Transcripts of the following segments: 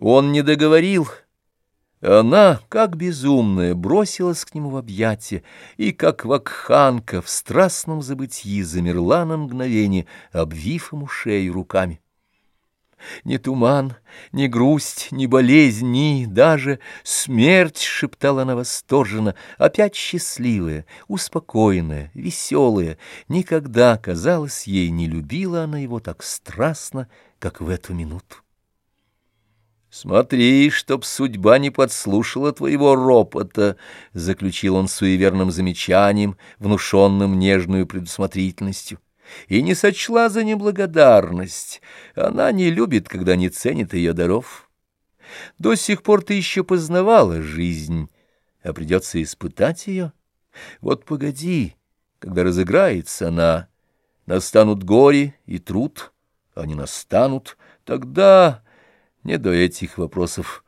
Он не договорил. Она, как безумная, бросилась к нему в объятия и, как вакханка, в страстном забытии замерла на мгновение, обвив ему шею руками. Ни туман, ни грусть, ни болезнь, ни даже смерть, — шептала она восторженно, опять счастливая, успокоенная, веселая. Никогда, казалось ей, не любила она его так страстно, как в эту минуту. «Смотри, чтоб судьба не подслушала твоего ропота», — заключил он суеверным замечанием, внушенным нежную предусмотрительностью. «И не сочла за неблагодарность. Она не любит, когда не ценит ее даров. До сих пор ты еще познавала жизнь, а придется испытать ее. Вот погоди, когда разыграется она, настанут горе и труд, они настанут, тогда...» Не до этих вопросов.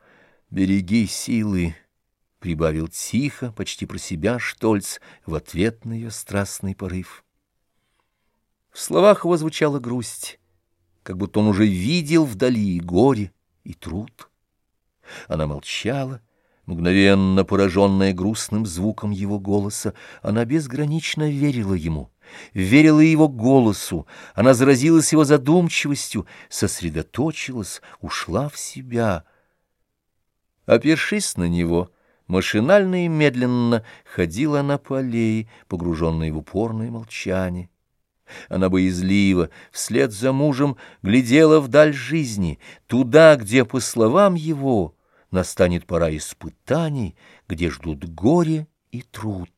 Береги силы, — прибавил тихо, почти про себя Штольц, в ответ на ее страстный порыв. В словах его звучала грусть, как будто он уже видел вдали и горе, и труд. Она молчала, мгновенно пораженная грустным звуком его голоса, она безгранично верила ему верила его голосу, она заразилась его задумчивостью, сосредоточилась, ушла в себя. Опершись на него, машинально и медленно ходила она по аллее, погруженной в упорное молчание. Она боязливо, вслед за мужем, глядела вдаль жизни, туда, где, по словам его, настанет пора испытаний, где ждут горе и труд.